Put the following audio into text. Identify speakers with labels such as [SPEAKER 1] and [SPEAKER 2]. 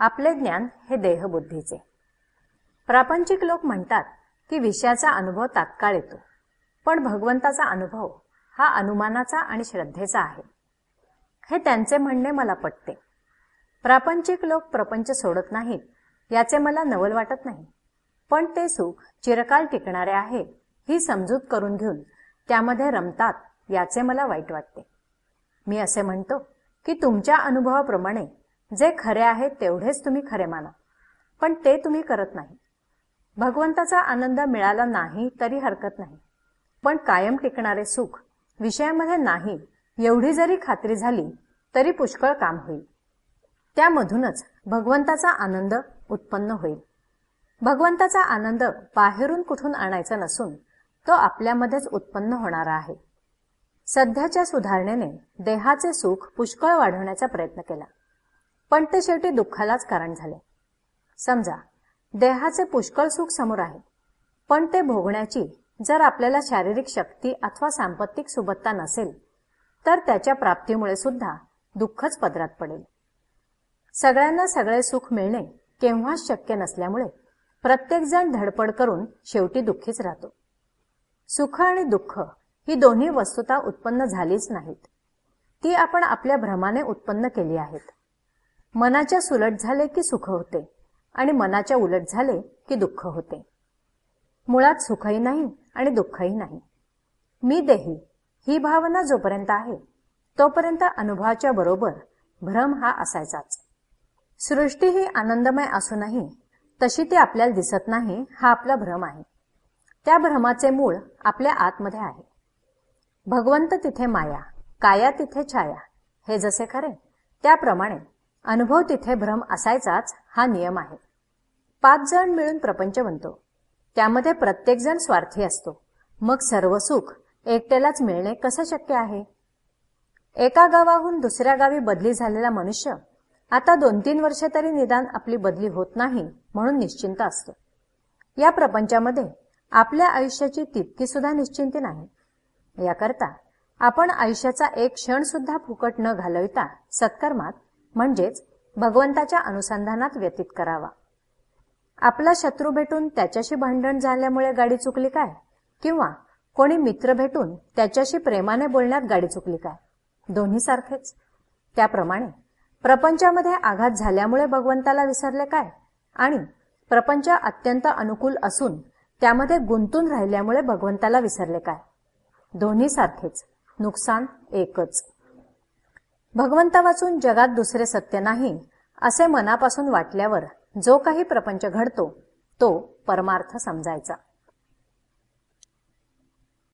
[SPEAKER 1] आपले ज्ञान हे देहबुद्धीचे. प्रापंचिक लोक म्हणतात की विषयाचा अनुभव तात्काळ येतो पण भगवंताचा अनुभव हा अनुमानाचा आणि श्रद्धेचा आहे. हे त्यांचे म्हणणे मला पटते. प्रापंचिक लोक प्रपंच सोडत नाहीत याचे मला नवल वाटत नाही. पण ते सुख चिरकाल टिकणारे आहे ही समजूत करून घेऊन त्यामध्ये रमतात याचे मला वाईट वाटते. मी असे म्हणतो की तुमच्या अनुभवाप्रमाणे जे खरे आहे तेवढेच तुम्ही खरे माना. पण ते तुम्ही करत नाही. भगवंताचा आनंद मिळाला नाही तरी हरकत नाही. पण कायम टिकणारे सुख विषयामध्ये नाही एवढी जरी खात्री झाली तरी पुष्कळ काम होईल. त्यामधूनच भगवंताचा आनंद उत्पन्न होईल. भगवंताचा आनंद बाहेरून कुठून आणायचा नसून तो आपल्यामध्येच उत्पन्न होणारा आहे. सध्याच्या सुधारणेने देहाचे सुख पुष्कळ वाढवण्याचा प्रयत्न केला. पण ते शेवटी दुःखालाच कारण झाले. समजा देहाचे पुष्कळ सुख समोर आहे पण ते भोगण्याची जर आपल्याला शारीरिक शक्ती अथवा सांपत्तिक सुबत्ता नसेल तर त्याच्या प्राप्तीमुळे सुद्धा दुःखच पदरात पडेल. सगळ्यांना सगळे सुख मिळणे केव्हाच शक्य नसल्यामुळे प्रत्येकजण धडपड करून शेवटी दुःखीच राहतो. सुख आणि दुःख ही दोन्ही वस्तुता उत्पन्न झालीच नाहीत. ती आपण आपल्या भ्रमाने उत्पन्न केली आहेत. मनाच्या सुलट झाले की सुख होते आणि मनाच्या उलट झाले की दुःख होते. मुळात सुखही नाही आणि दुःखही नाही. मी देही ही भावना जोपर्यंत आहे तोपर्यंत अनुभवाच्या बरोबर भ्रम हा असायचाच. सृष्टी ही आनंदमय असूनही तशी ती आपल्याला दिसत नाही हा आपला भ्रम आहे. त्या भ्रमाचे मूळ आपल्या आतमध्ये आहे. भगवंत तिथे माया काया तिथे छाया हे जसे खरे त्याप्रमाणे अनुभव तिथे भ्रम असायचाच हा नियम आहे. पाच जण मिळून प्रपंच बनतो. त्यामध्ये प्रत्येकजण स्वार्थी असतो. मग सर्व सुख एकट्यालाच मिळणे कसं शक्य आहे? एका गावाहून दुसऱ्या गावी बदली झालेला मनुष्य आता दोन तीन वर्ष तरी निदान आपली बदली होत नाही म्हणून निश्चिंत असतो. या प्रपंचामध्ये आपल्या आयुष्याची तितकी सुद्धा निश्चिंती नाही. याकरता आपण आयुष्याचा एक क्षण सुद्धा फुकट न घालविता सत्कर्मात म्हणजेच भगवंताच्या अनुसंधानात व्यतीत करावा. आपला शत्रू भेटून त्याच्याशी भांडण झाल्यामुळे गाडी चुकली काय? किंवा कोणी मित्र भेटून त्याच्याशी प्रेमाने बोलण्यात गाडी चुकली काय? दोन्ही सारखेच. त्याप्रमाणे प्रपंचामध्ये आघात झाल्यामुळे भगवंताला विसरले काय? आणि प्रपंच अत्यंत अनुकूल असून त्यामध्ये गुंतून राहिल्यामुळे भगवंताला विसरले काय? दोन्ही सारखेच. नुकसान एकच. भगवंता वाचून जगात दुसरे सत्य नाही असे मनापासून वाटल्यावर जो काही प्रपंच घडतो तो परमार्थ समजायचा.